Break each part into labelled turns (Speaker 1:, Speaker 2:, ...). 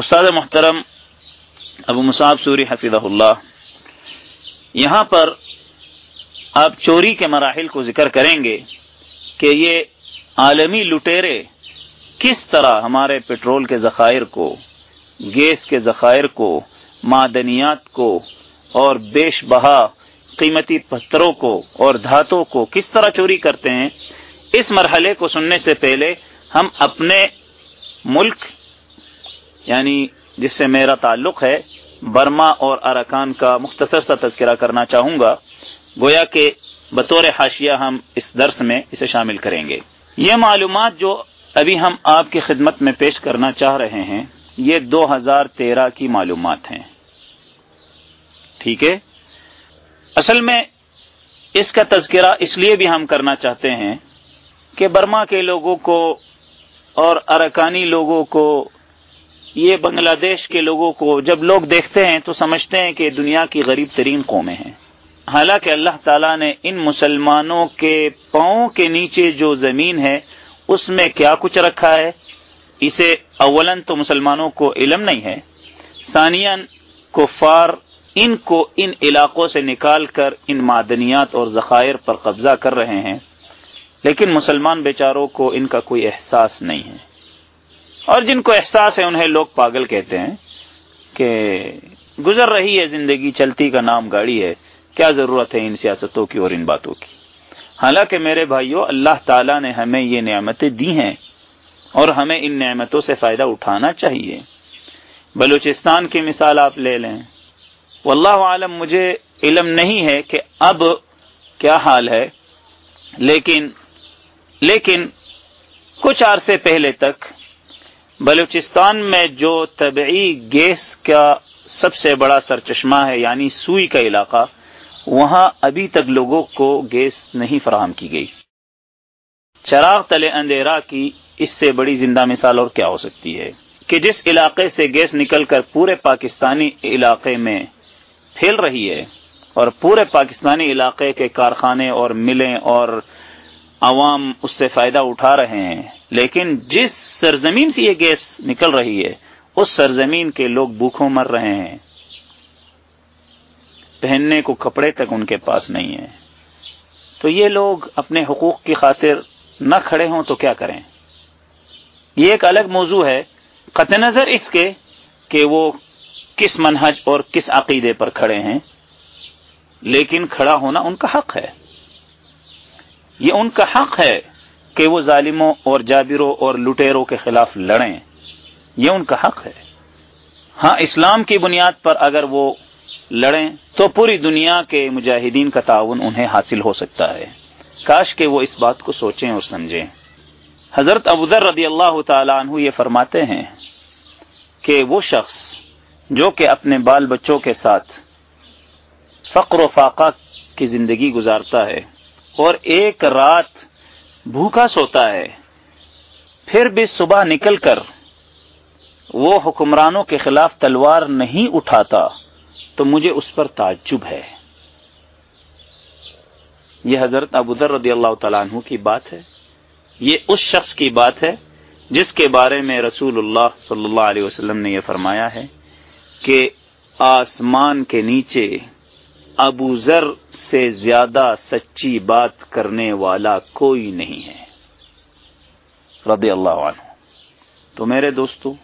Speaker 1: استاد محترم ابو مصعب سوری حفیظ اللہ، یہاں پر آپ چوری کے مراحل کو ذکر کریں گے کہ یہ عالمی لٹیرے کس طرح ہمارے پیٹرول کے ذخائر کو، گیس کے ذخائر کو، معدنیات کو اور بیش بہا قیمتی پتھروں کو اور دھاتوں کو کس طرح چوری کرتے ہیں، اس مرحلے کو سننے سے پہلے ہم اپنے ملک یعنی جس سے میرا تعلق ہے، برما اور ارکان کا مختصر سا تذکرہ کرنا چاہوں گا۔ گویا کہ بطور حاشیہ ہم اس درس میں اسے شامل کریں گے۔ یہ معلومات جو ابھی ہم آپ کی خدمت میں پیش کرنا چاہ رہے ہیں، یہ دو ہزار تیرہ کی معلومات ہیں۔ ٹھیک ہے؟ اصل میں اس کا تذکرہ اس لیے بھی ہم کرنا چاہتے ہیں کہ برما کے لوگوں کو اور ارکانی لوگوں کو یہ بنگلہ دیش کے لوگوں کو جب لوگ دیکھتے ہیں تو سمجھتے ہیں کہ دنیا کی غریب ترین قومیں ہیں۔ حالانکہ اللہ تعالیٰ نے ان مسلمانوں کے پاؤں کے نیچے جو زمین ہے، اس میں کیا کچھ رکھا ہے؟ اسے اولن تو مسلمانوں کو علم نہیں ہے۔ ثانیاً، کفار ان کو ان علاقوں سے نکال کر ان معدنیات اور ذخائر پر قبضہ کر رہے ہیں۔ لیکن مسلمان بیچاروں کو ان کا کوئی احساس نہیں ہے۔ اور جن کو احساس ہے انہیں لوگ پاگل کہتے ہیں کہ گزر رہی ہے زندگی، چلتی کا نام گاڑی ہے، کیا ضرورت ہے ان سیاستوں کی اور ان باتوں کی؟ حالانکہ میرے بھائیوں اللہ تعالیٰ نے ہمیں یہ نعمتیں دی ہیں اور ہمیں ان نعمتوں سے فائدہ اٹھانا چاہیے۔ بلوچستان کی مثال آپ لے لیں۔ واللہ عالم، مجھے علم نہیں ہے کہ اب کیا حال ہے، لیکن لیکن کچھ عرصے پہلے تک بلوچستان میں جو طبعی گیس کا سب سے بڑا سرچشمہ ہے یعنی سوئی کا علاقہ، وہاں ابھی تک لوگوں کو گیس نہیں فراہم کی گئی۔ چراغ تلے اندھیرا کی اس سے بڑی زندہ مثال اور کیا ہو سکتی ہے؟ کہ جس علاقے سے گیس نکل کر پورے پاکستانی علاقے میں پھیل رہی ہے اور پورے پاکستانی علاقے کے کارخانے اور ملیں اور عوام اس سے فائدہ اٹھا رہے ہیں۔ لیکن جس سرزمین سے یہ گیس نکل رہی ہے، اس سرزمین کے لوگ بھوکھوں مر رہے ہیں۔ پہننے کو کپڑے تک ان کے پاس نہیں ہے تو یہ لوگ اپنے حقوق کی خاطر نہ کھڑے ہوں تو کیا کریں؟ یہ ایک الگ موضوع ہے۔ قطع نظر اس کے کہ وہ کس منہج اور کس عقیدے پر کھڑے ہیں، لیکن کھڑا ہونا ان کا حق ہے۔ یہ ان کا حق ہے کہ وہ ظالموں اور جابروں اور لٹیروں کے خلاف لڑیں۔ یہ ان کا حق ہے۔ ہاں اسلام کی بنیاد پر اگر وہ لڑیں تو پوری دنیا کے مجاہدین کا تعاون انہیں حاصل ہو سکتا ہے۔ کاش کہ وہ اس بات کو سوچیں اور سمجھیں۔ حضرت ابودر رضی اللہ تعالیٰ عنہ یہ فرماتے ہیں کہ وہ شخص جو کہ اپنے بال بچوں کے ساتھ فقر و فاقہ کی زندگی گزارتا ہے اور ایک رات بھوکا سوتا ہے، پھر بھی صبح نکل کر وہ حکمرانوں کے خلاف تلوار نہیں اٹھاتا تو مجھے اس پر تعجب ہے۔ یہ حضرت ابودر رضی اللہ تعالیٰ عنہ کی بات ہے۔ یہ اس شخص کی بات ہے جس کے بارے میں رسول اللہ صلی اللہ علیہ وسلم نے یہ فرمایا ہے کہ آسمان کے نیچے ابو ذر سے زیادہ سچی بات کرنے والا کوئی نہیں ہے۔ رضی اللہ عنہ۔ تو میرے دوستو،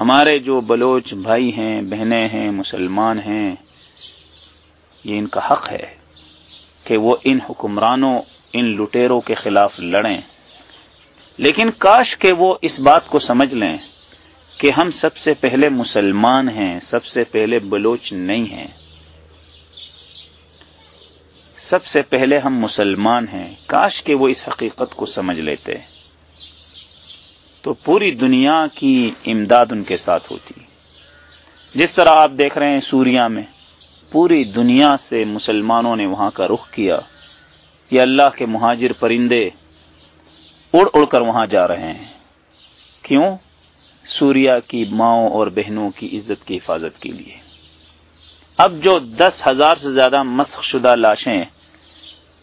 Speaker 1: ہمارے جو بلوچ بھائی ہیں، بہنیں ہیں، مسلمان ہیں، یہ ان کا حق ہے کہ وہ ان حکمرانوں، ان لٹیروں کے خلاف لڑیں۔ لیکن کاش کہ وہ اس بات کو سمجھ لیں کہ ہم سب سے پہلے مسلمان ہیں، سب سے پہلے بلوچ نہیں ہیں۔ سب سے پہلے ہم مسلمان ہیں۔ کاش کہ وہ اس حقیقت کو سمجھ لیتے۔ تو پوری دنیا کی امداد ان کے ساتھ ہوتی۔ جس طرح آپ دیکھ رہے ہیں سوریا میں، پوری دنیا سے مسلمانوں نے وہاں کا رخ کیا۔ یہ اللہ کے مہاجر پرندے اڑ اڑ کر وہاں جا رہے ہیں۔ کیوں؟ سوریا کی ماؤں اور بہنوں کی عزت کی حفاظت کے لیے۔ اب جو دس ہزار سے زیادہ مسخ شدہ لاشیں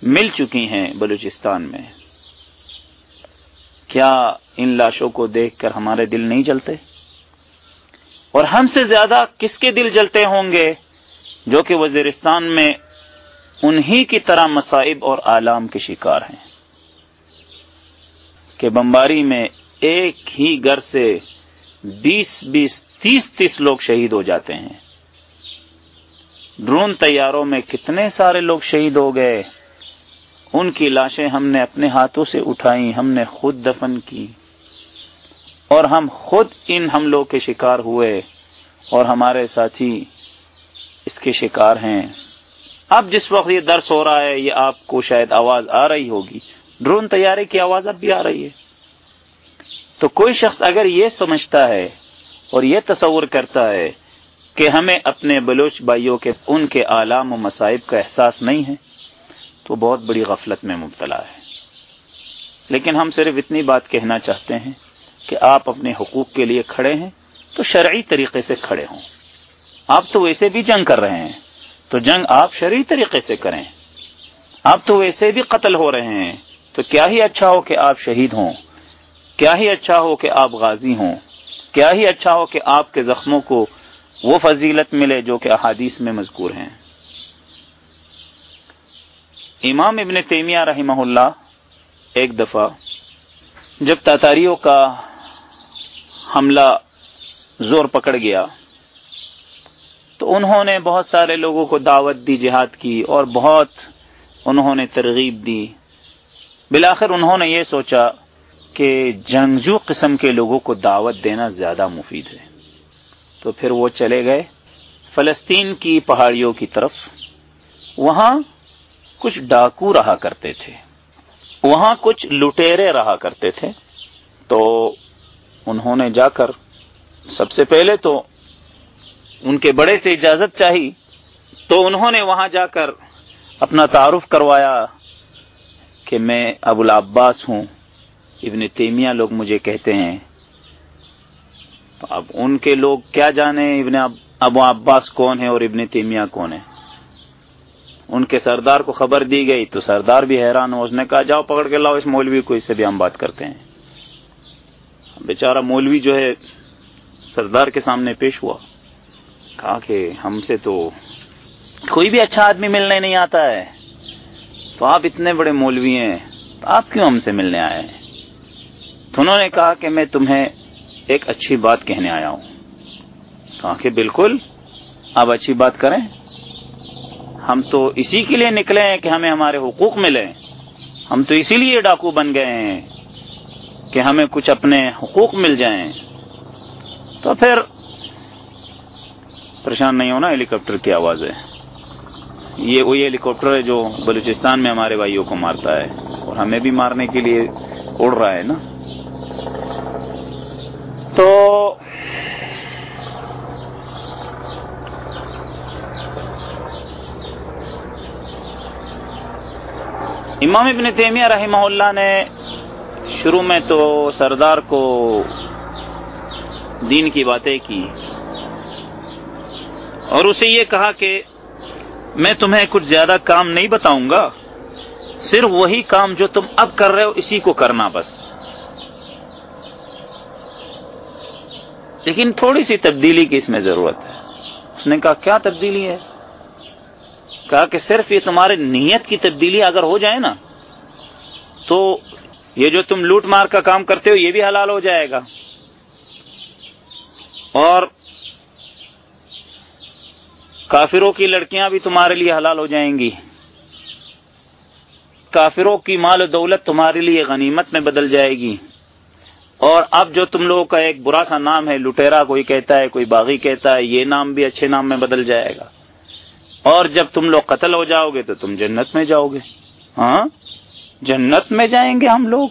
Speaker 1: مل چکی ہیں بلوچستان میں۔ کیا ان لاشوں کو دیکھ کر ہمارے دل نہیں چلتے اور ہم سے زیادہ کس کے دل جلتے ہوں گے جو کہ وزیرستان میں انہی کی طرح مصائب اور آلام کے شکار ہیں؟ کہ بمباری میں ایک ہی گھر سے بیس بیس تیس تیس لوگ شہید ہو جاتے ہیں۔ ڈرون تیاروں میں کتنے سارے لوگ شہید ہو گئے؟ ان کی لاشیں ہم نے اپنے ہاتھوں سے اٹھائی ہم نے خود دفن کی۔ اور ہم خود ان حملوں کے شکار ہوئے، اور ہمارے ساتھی اس کے شکار ہیں۔ اب جس وقت یہ درس ہو رہا ہے، یہ آپ کو شاید آواز آ رہی ہوگی۔ ڈرون تیارے کی آواز اب بھی آ رہی ہے۔ تو کوئی شخص اگر یہ سمجھتا ہے اور یہ تصور کرتا ہے کہ ہمیں اپنے بلوچ بھائیوں کے، ان کے آلام و مصائب کا احساس نہیں ہے تو بہت بڑی غفلت میں مبتلا ہے۔ لیکن ہم صرف اتنی بات کہنا چاہتے ہیں کہ آپ اپنے حقوق کے لیے کھڑے ہیں تو شرعی طریقے سے کھڑے ہوں۔ آپ تو ویسے بھی جنگ کر رہے ہیں۔ تو جنگ آپ شرعی طریقے سے کریں۔ آپ تو ویسے بھی قتل ہو رہے ہیں۔ تو کیا ہی اچھا ہو کہ آپ شہید ہوں۔ کیا ہی اچھا ہو کہ آپ غازی ہوں۔ کیا ہی اچھا ہو کہ آپ کے زخموں کو وہ فضیلت ملے جو کہ احادیث میں مذکور ہیں۔ امام ابن تیمیہ رحمہ اللہ ایک دفعہ جب تاتاریوں کا حملہ زور پکڑ گیا تو انہوں نے بہت سارے لوگوں کو دعوت دی، جہاد کی اور بہت انہوں نے ترغیب دی۔ بلاخر انہوں نے یہ سوچا کہ جنگجو قسم کے لوگوں کو دعوت دینا زیادہ مفید ہے۔ تو پھر وہ چلے گئے فلسطین کی پہاڑیوں کی طرف۔ وہاں کچھ ڈاکو رہا کرتے تھے۔ وہاں کچھ لٹیرے رہا کرتے تھے۔ تو انہوں نے جا کر سب سے پہلے تو ان کے بڑے سے اجازت چاہی۔ تو انہوں نے وہاں جا کر اپنا تعارف کروایا کہ میں ابو العباس ہوں۔ ابن تیمیہ لوگ مجھے کہتے ہیں۔ اب ان کے لوگ کیا جانے ابن ابو عباس کون ہے اور ابن تیمیہ کون ہے ان کے سردار کو خبر دی گئی تو سردار بھی حیران ہو اس نے کہا، جاؤ پکڑ کے لاؤ، اس مولوی کو، اس سے بھی ہم بات کرتے ہیں۔ بیچارہ مولوی جو ہے، سردار کے سامنے پیش ہوا۔ کہا کہ ہم سے تو کوئی بھی اچھا آدمی ملنے نہیں آتا ہے۔ تو آپ اتنے بڑے مولوی ہیں تو آپ کیوں ہم سے ملنے آئے ہیں؟ تو انہوں نے کہا کہ میں تمہیں ایک اچھی بات کہنے آیا ہوں۔ کہا کہ بالکل، آپ اچھی بات کریں۔ ہم تو اسی کے لیے نکلے ہیں کہ ہمیں ہمارے حقوق ملے ہم تو اسی لیے ڈاکو بن گئے ہیں کہ ہمیں کچھ اپنے حقوق مل جائیں۔ تو پھر پریشان نہیں ہونا ہیلی کاپٹر کی آواز ہے۔ یہ وہی ہیلی کاپٹر ہے جو بلوچستان میں ہمارے بھائیوں کو مارتا ہے اور ہمیں بھی مارنے کے لیے اڑ رہا ہے نا۔ تو امام ابن تیمیہ رحمہ اللہ نے شروع میں تو سردار کو دین کی باتیں کی اور اسے یہ کہا کہ میں تمہیں کچھ زیادہ کام نہیں بتاؤں گا، صرف وہی کام جو تم اب کر رہے ہو، اسی کو کرنا بس۔ لیکن تھوڑی سی تبدیلی کی اس میں ضرورت ہے۔ اس نے کہا، کیا تبدیلی ہے؟ کہا کہ صرف یہ تمہارے نیت کی تبدیلی اگر ہو جائے نا تو یہ جو تم لوٹ مار کا کام کرتے ہو یہ بھی حلال ہو جائے گا۔ اور کافروں کی لڑکیاں بھی تمہارے لیے حلال ہو جائیں گی۔ کافروں کی مال و دولت تمہارے لیے غنیمت میں بدل جائے گی۔ اور اب جو تم لوگوں کا ایک برا سا نام ہے، لٹیرا، کوئی کہتا ہے، کوئی باغی کہتا ہے، یہ نام بھی اچھے نام میں بدل جائے گا۔ اور جب تم لوگ قتل ہو جاؤ گے تو تم جنت میں جاؤ گے۔ ہاں؟ جنت میں جائیں گے ہم لوگ؟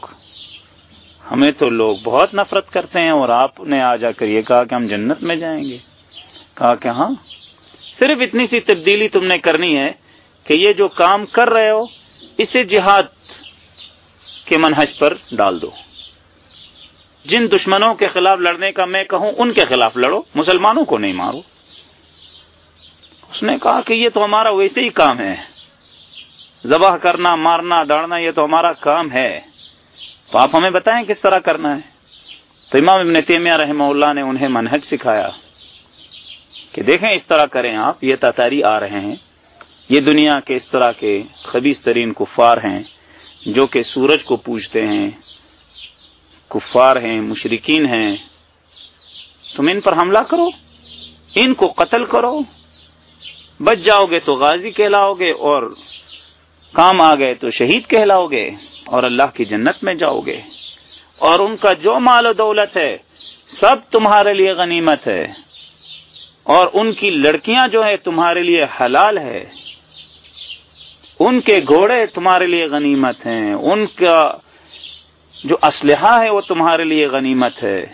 Speaker 1: ہمیں تو لوگ بہت نفرت کرتے ہیں اور آپ نے آ جا کر یہ کہا کہ ہم جنت میں جائیں گے۔ کہا کہ ہاں صرف اتنی سی تبدیلی تم نے کرنی ہے کہ یہ جو کام کر رہے ہو، اسے جہاد کے منحج پر ڈال دو۔ جن دشمنوں کے خلاف لڑنے کا میں کہوں، ان کے خلاف لڑو، مسلمانوں کو نہیں مارو۔ اس نے کہا کہ یہ تو ہمارا ویسے ہی کام ہے۔ ذبح کرنا، مارنا دوڑنا یہ تو ہمارا کام ہے۔ تو آپ ہمیں بتائیں کس طرح کرنا ہے؟ تو امام ابن تیمیہ رحمہ اللہ نے انہیں منہج سکھایا کہ دیکھیں اس طرح کریں آپ، یہ تاتاری آ رہے ہیں۔ یہ دنیا کے اس طرح کے خبیص ترین کفار ہیں جو کہ سورج کو پوجتے ہیں۔ کفار ہیں مشرقین ہیں۔ تم ان پر حملہ کرو، ان کو قتل کرو۔ بچ جاؤ گے تو غازی کہلاؤ گے اور کام آ گئے تو شہید کہلاؤ گے اور اللہ کی جنت میں جاؤ گے۔ اور ان کا جو مال و دولت ہے، سب تمہارے لیے غنیمت ہے۔ اور ان کی لڑکیاں جو ہے تمہارے لیے حلال ہے۔ ان کے گھوڑے تمہارے لیے غنیمت ہیں۔ ان کا جو اسلحہ ہے، وہ تمہارے لیے غنیمت ہے۔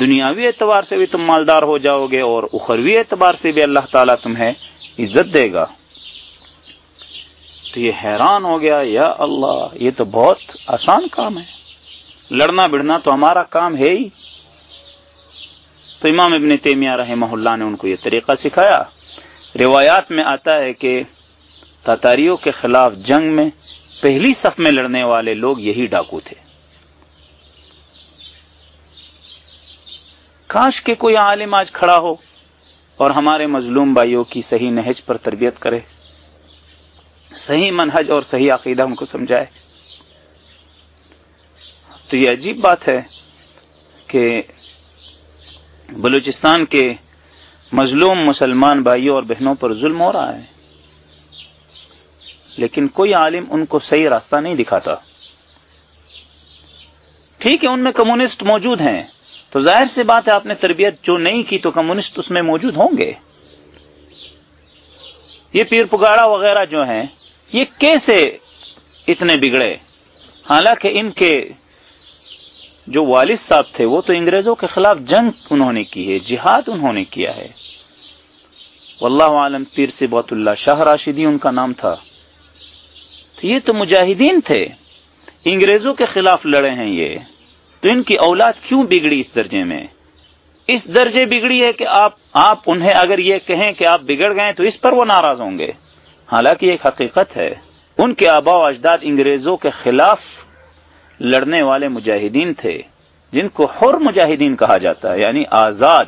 Speaker 1: دنیاوی اعتبار سے بھی تم مالدار ہو جاؤ گے اور اخروی اعتبار سے بھی اللہ تعالیٰ تمہیں عزت دے گا۔ تو یہ حیران ہو گیا، یا اللہ، یہ تو بہت آسان کام ہے۔ لڑنا بڑھنا تو ہمارا کام ہے ہی۔ تو امام ابن تیمیہ رحمہ اللہ نے ان کو یہ طریقہ سکھایا۔ روایات میں آتا ہے کہ تاتاریوں کے خلاف جنگ میں پہلی صف میں لڑنے والے لوگ یہی ڈاکو تھے۔ کاش کے کوئی عالم آج کھڑا ہو اور ہمارے مظلوم بھائیوں کی صحیح نہج پر تربیت کرے۔ صحیح منہج اور صحیح عقیدہ ان کو سمجھائے۔ تو یہ عجیب بات ہے کہ بلوچستان کے مظلوم مسلمان بھائیوں اور بہنوں پر ظلم ہو رہا ہے۔ لیکن کوئی عالم ان کو صحیح راستہ نہیں دکھاتا۔ ٹھیک ہے، ان میں کمیونسٹ موجود ہیں۔ تو ظاہر سی بات ہے، آپ نے تربیت جو نہیں کی تو کمیونسٹ اس میں موجود ہوں گے۔ یہ پیر پگاڑا وغیرہ جو ہیں یہ کیسے اتنے بگڑے؟ حالانکہ ان کے جو والد صاحب تھے، وہ تو انگریزوں کے خلاف جنگ انہوں نے کی ہے، جہاد انہوں نے کیا ہے۔ واللہ عالم، پیر سے بہت اللہ، شاہ راشدی ان کا نام تھا۔ تو یہ تو مجاہدین تھے۔ انگریزوں کے خلاف لڑے ہیں یہ۔ تو ان کی اولاد کیوں بگڑی اس درجے میں؟ اس درجے بگڑی ہے کہ آپ آپ انہیں اگر یہ کہیں کہ آپ بگڑ گئے تو اس پر وہ ناراض ہوں گے۔ حالانکہ ایک حقیقت ہے، ان کے آبا و اجداد انگریزوں کے خلاف لڑنے والے مجاہدین تھے، جن کو حر مجاہدین کہا جاتا ہے یعنی آزاد،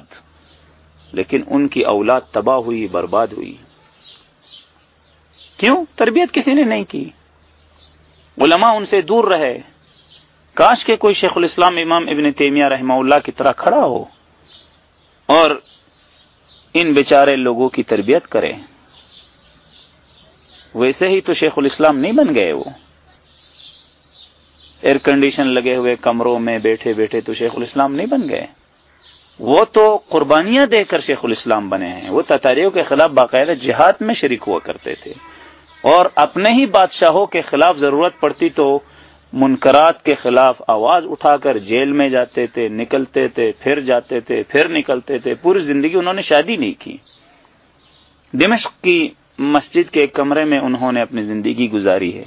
Speaker 1: لیکن ان کی اولاد تباہ ہوئی، برباد ہوئی۔ کیوں؟ تربیت کسی نے نہیں کی۔ علماء ان سے دور رہے۔ کاش کے کوئی شیخ الاسلام امام ابن تیمیہ رحمہ اللہ کی طرح کھڑا ہو اور ان بیچارے لوگوں کی تربیت کرے۔ ویسے ہی تو شیخ الاسلام نہیں بن گئے وہ۔ ایئر کنڈیشن لگے ہوئے کمروں میں بیٹھے بیٹھے تو شیخ الاسلام نہیں بن گئے۔ وہ تو قربانیاں دے کر شیخ الاسلام بنے ہیں۔ وہ تتاریوں کے خلاف باقاعدہ جہاد میں شریک ہوا کرتے تھے۔ اور اپنے ہی بادشاہوں کے خلاف ضرورت پڑتی تو منکرات کے خلاف آواز اٹھا کر جیل میں جاتے تھے، نکلتے تھے، پھر جاتے تھے، پھر نکلتے تھے۔ پوری زندگی انہوں نے شادی نہیں کی۔ دمشق کی مسجد کے کمرے میں انہوں نے اپنی زندگی گزاری ہے۔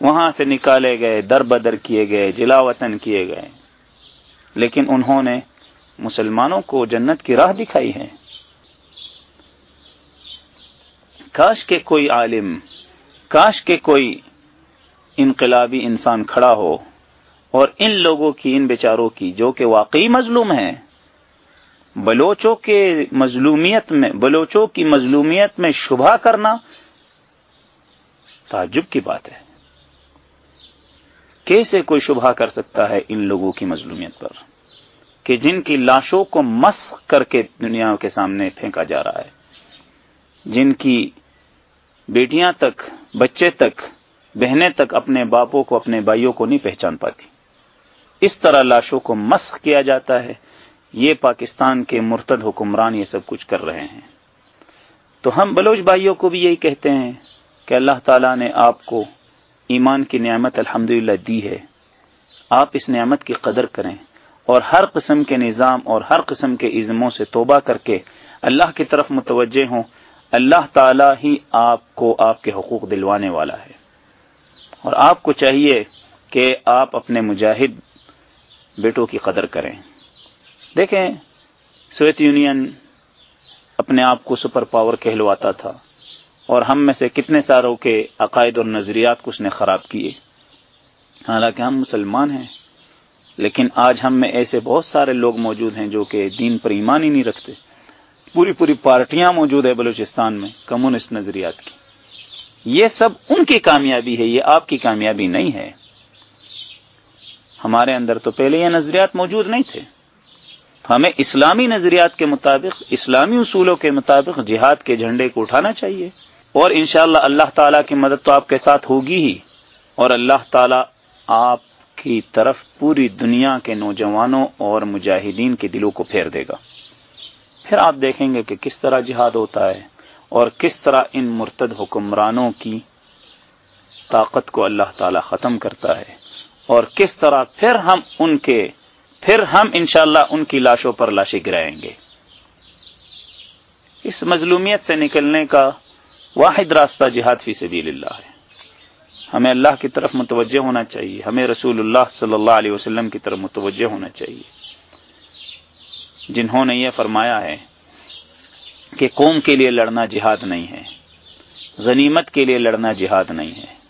Speaker 1: وہاں سے نکالے گئے، در بدر کیے گئے، جلا وطن کیے گئے۔ لیکن انہوں نے مسلمانوں کو جنت کی راہ دکھائی ہے۔ کاش کے کوئی عالم، کاش کے کوئی انقلابی انسان کھڑا ہو اور ان لوگوں کی، ان بیچاروں کی، جو کہ واقعی مظلوم ہیں۔ بلوچوں کے مظلومیت میں بلوچوں کی مظلومیت میں شبہ کرنا تعجب کی بات ہے۔ کیسے کوئی شبہ کر سکتا ہے ان لوگوں کی مظلومیت پر؟ کہ جن کی لاشوں کو مس کر کے دنیا کے سامنے پھینکا جا رہا ہے۔ جن کی بیٹیاں تک، بچے تک، بہنیں تک اپنے باپوں کو، اپنے بھائیوں کو نہیں پہچان پاتی۔ اس طرح لاشوں کو مسخ کیا جاتا ہے۔ یہ پاکستان کے مرتد حکمران یہ سب کچھ کر رہے ہیں۔ تو ہم بلوچ بھائیوں کو بھی یہی کہتے ہیں کہ اللہ تعالیٰ نے آپ کو ایمان کی نعمت الحمد دی ہے۔ آپ اس نعمت کی قدر کریں اور ہر قسم کے نظام اور ہر قسم کے عزموں سے توبہ کر کے اللہ کی طرف متوجہ ہوں۔ اللہ تعالی ہی آپ کو آپ کے حقوق دلوانے والا ہے۔ اور آپ کو چاہیے کہ آپ اپنے مجاہد بیٹوں کی قدر کریں۔ دیکھیں سویت یونین اپنے آپ کو سپر پاور کہلواتا تھا اور ہم میں سے کتنے ساروں کے عقائد اور نظریات کو اس نے خراب کیے۔ حالانکہ ہم مسلمان ہیں، لیکن آج ہم میں ایسے بہت سارے لوگ موجود ہیں جو کہ دین پر ایمان ہی نہیں رکھتے۔ پوری پوری پارٹیاں موجود ہے بلوچستان میں کمیونسٹ نظریات کی۔ یہ سب ان کی کامیابی ہے، یہ آپ کی کامیابی نہیں ہے۔ ہمارے اندر تو پہلے یہ نظریات موجود نہیں تھے۔ ہمیں اسلامی نظریات کے مطابق، اسلامی اصولوں کے مطابق جہاد کے جھنڈے کو اٹھانا چاہیے۔ اور انشاءاللہ اللہ تعالیٰ کی مدد تو آپ کے ساتھ ہوگی ہی۔ اور اللہ تعالیٰ آپ کی طرف پوری دنیا کے نوجوانوں اور مجاہدین کے دلوں کو پھیر دے گا۔ پھر آپ دیکھیں گے کہ کس طرح جہاد ہوتا ہے اور کس طرح ان مرتد حکمرانوں کی طاقت کو اللہ تعالی ختم کرتا ہے۔ اور کس طرح پھر ہم ان کے پھر ہم انشاءاللہ ان کی لاشوں پر لاشیں گرائیں گے۔ اس مظلومیت سے نکلنے کا واحد راستہ جہاد فی سبیل اللہ ہے۔ ہمیں اللہ کی طرف متوجہ ہونا چاہیے، ہمیں رسول اللہ صلی اللہ علیہ وسلم کی طرف متوجہ ہونا چاہیے۔ جنہوں نے یہ فرمایا ہے کہ قوم کے لیے لڑنا جہاد نہیں ہے، غنیمت کے لیے لڑنا جہاد نہیں ہے۔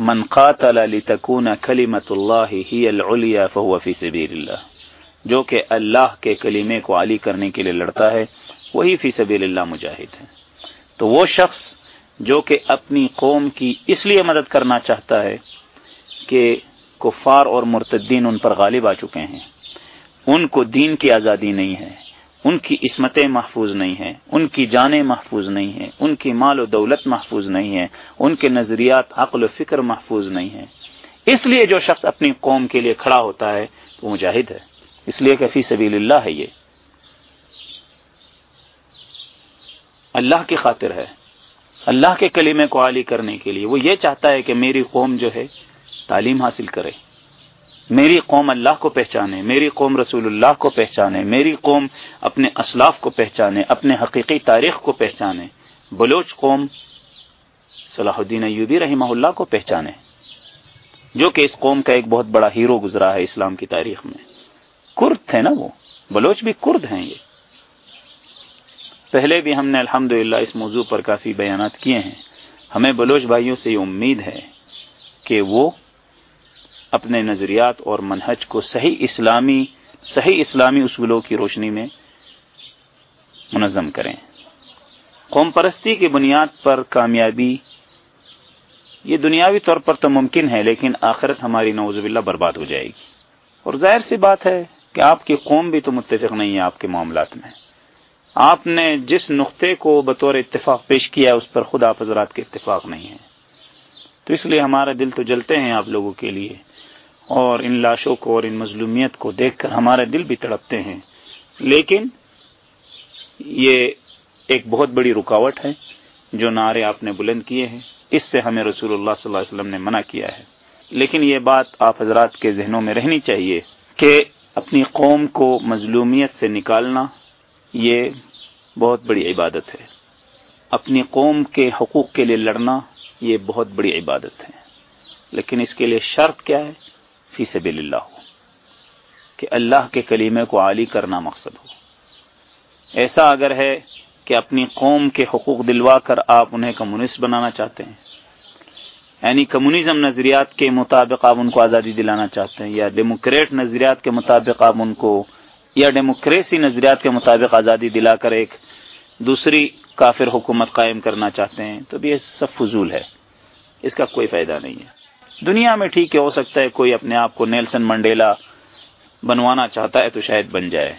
Speaker 1: من قاتل لتكون کلمت اللہ ہی العلیہ فهو فی سبیل اللہ جو کہ اللہ کے کلمے کو علی کرنے کے لیے لڑتا ہے، وہی فی سبیل اللہ مجاہد ہے۔ تو وہ شخص جو کہ اپنی قوم کی اس لیے مدد کرنا چاہتا ہے کہ کفار اور مرتدین ان پر غالب آ چکے ہیں۔ ان کو دین کی آزادی نہیں ہے۔ ان کی عصمتیں محفوظ نہیں ہیں، ان کی جانیں محفوظ نہیں ہیں، ان کی مال و دولت محفوظ نہیں ہے ان کے نظریات، عقل و فکر محفوظ نہیں ہیں۔ اس لیے جو شخص اپنی قوم کے لیے کھڑا ہوتا ہے، وہ مجاہد ہے۔ اس لیے کہ فی سبیل اللہ ہے یہ۔ اللہ کی خاطر ہے۔ اللہ کے کلیمے کو عالی کرنے کے لیے۔ وہ یہ چاہتا ہے کہ میری قوم جو ہے، تعلیم حاصل کرے۔ میری قوم اللہ کو پہچانے، میری قوم رسول اللہ کو پہچانے، میری قوم اپنے اسلاف کو پہچانے، اپنے حقیقی تاریخ کو پہچانے۔ بلوچ قوم صلاح الدین ایوبی رحمہ اللہ کو پہچانے، جو کہ اس قوم کا ایک بہت بڑا ہیرو گزرا ہے اسلام کی تاریخ میں۔ کرد تھے نا وہ، بلوچ بھی کرد ہیں یہ۔ پہلے بھی ہم نے الحمد اس موضوع پر کافی بیانات کیے ہیں۔ ہمیں بلوچ بھائیوں سے یہ امید ہے کہ وہ اپنے نظریات اور منہج کو صحیح اسلامی صحیح اسلامی اصولوں کی روشنی میں منظم کریں۔ قوم پرستی کی بنیاد پر کامیابی، یہ دنیاوی طور پر تو ممکن ہے، لیکن آخرت ہماری نوز باللہ برباد ہو جائے گی۔ اور ظاہر سی بات ہے کہ آپ کی قوم بھی تو متفق نہیں ہے، آپ کے معاملات میں۔ آپ نے جس نقطے کو بطور اتفاق پیش کیا اس پر خود آپ حضرات کے اتفاق نہیں ہے تو اس لیے ہمارا دل تو جلتے ہیں آپ لوگوں کے لیے اور ان لاشوں کو اور ان مظلومیت کو دیکھ کر ہمارے دل بھی تڑپتے ہیں لیکن یہ ایک بہت بڑی رکاوٹ ہے جو نعرے آپ نے بلند کیے ہیں۔ اس سے ہمیں رسول اللہ صلی اللہ علیہ وسلم نے منع کیا ہے۔ لیکن یہ بات آپ حضرات کے ذہنوں میں رہنی چاہیے کہ اپنی قوم کو مظلومیت سے نکالنا یہ بہت بڑی عبادت ہے۔ اپنی قوم کے حقوق کے لیے لڑنا یہ بہت بڑی عبادت ہے۔ لیکن اس کے لیے شرط کیا ہے؟ فی سبیل اللہ۔ ہو کہ اللہ کے کلیمے کو عالی کرنا مقصد ہو۔ ایسا اگر ہے کہ اپنی قوم کے حقوق دلوا کر آپ انہیں کمیونسٹ بنانا چاہتے ہیں یعنی کمیونزم نظریات کے مطابق آپ ان کو آزادی دلانا چاہتے ہیں، یا ڈیموکریٹ نظریات کے مطابق آپ ان کو، یا ڈیموکریسی نظریات کے مطابق آزادی دلا کر ایک دوسری کافر حکومت قائم کرنا چاہتے ہیں، تو بھی یہ سب فضول ہے۔ اس کا کوئی فائدہ نہیں ہے۔ دنیا میں ٹھیک ہے، ہو سکتا ہے کوئی اپنے آپ کو نیلسن منڈیلا بنوانا چاہتا ہے تو شاید بن جائے۔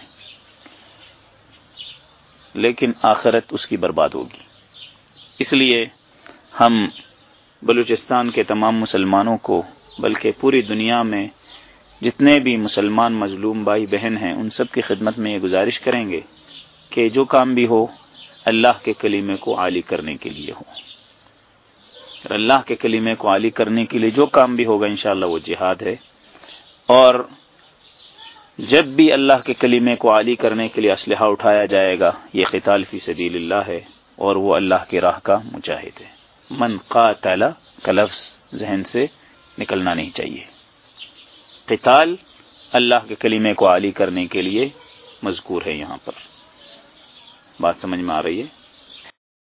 Speaker 1: لیکن آخرت اس کی برباد ہوگی۔ اس لیے ہم بلوچستان کے تمام مسلمانوں کو، بلکہ پوری دنیا میں جتنے بھی مسلمان مظلوم بھائی بہن ہیں، ان سب کی خدمت میں یہ گزارش کریں گے کہ جو کام بھی ہو اللہ کے کلیمے کو عالی کرنے کے لیے ہو اللہ کے کلیمے کو عالی کرنے کے لیے جو کام بھی ہوگا انشاءاللہ وہ جہاد ہے۔ اور جب بھی اللہ کے کلیمے کو عالی کرنے کے لیے اسلحہ اٹھایا جائے گا، یہ قتال فی سبیل اللہ ہے اور وہ اللہ کی راہ کا مجاہد ہے۔ من قاتل کا لفظ ذہن سے نکلنا نہیں چاہیے۔ قتال اللہ کے کلیمے کو عالی کرنے کے لیے مذکور ہے یہاں پر۔ بات سمجھ میں آ رہی ہے؟